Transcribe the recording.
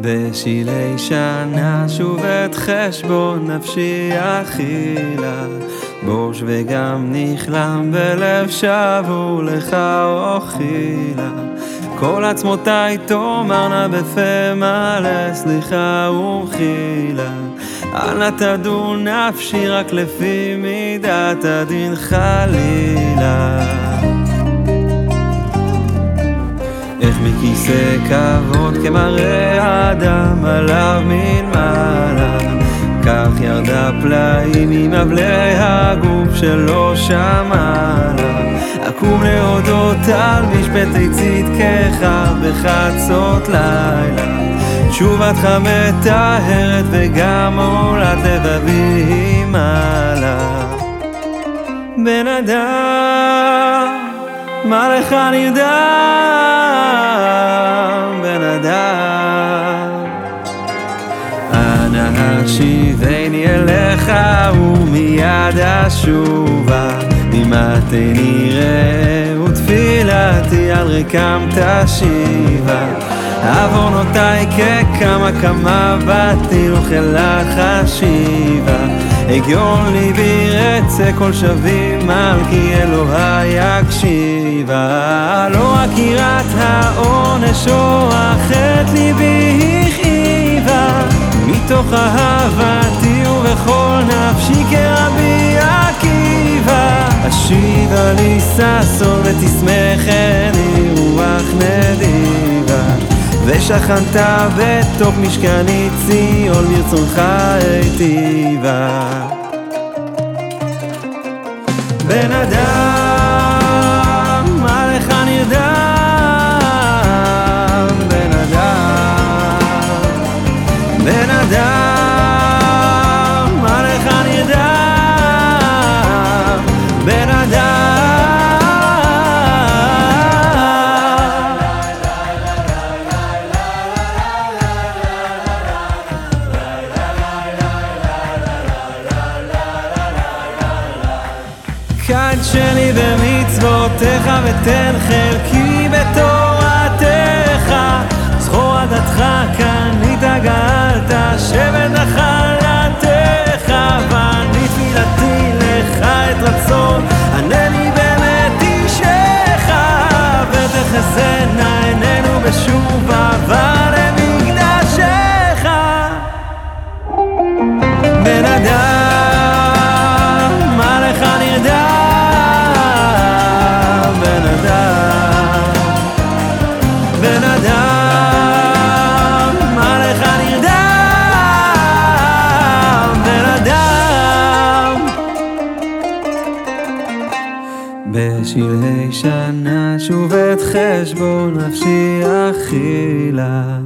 בשילי שנה שוב את חשבון נפשי אכילה. בוש וגם נכלם בלב שבור לך אוכילה כל עצמותיי תאמרנה בפה מלא סליחה ומחילה אל נא תדור נפשי רק לפי מידת הדין חלילה. איך מכיסא כבוד כמראה אדם עליו מן מעלה ירדה פלאים ממבלי הגוף שלא שמע לה אקום להודות על משפטי צדקך בחצות לילה. תשובתך מטהרת וגם עולת לבבי היא מעלה. בן אדם מה לך נרדם, השיבני אליך ומיד אשובה. ממתי נראה ותפילתי על רקם תשיבה. עוונותיי ככמה כמה באתי אוכל חשיבה. הגיון ליבי רצה כל שבים מלכי אלוהי יקשיבה לא רק יראת העונש או החטא ליבי מתוך אהבתי ובכל נפשי כרבי עקיבא. אשיבה לי ששון ותשמחני רוח נדיבה. ושכנת בתוך משכני ציון ברצונך היטיבה. בן אדם, קדשני במצוותיך ותן חלקי בשלהי שנה שוב את חשבון נפשי אכילה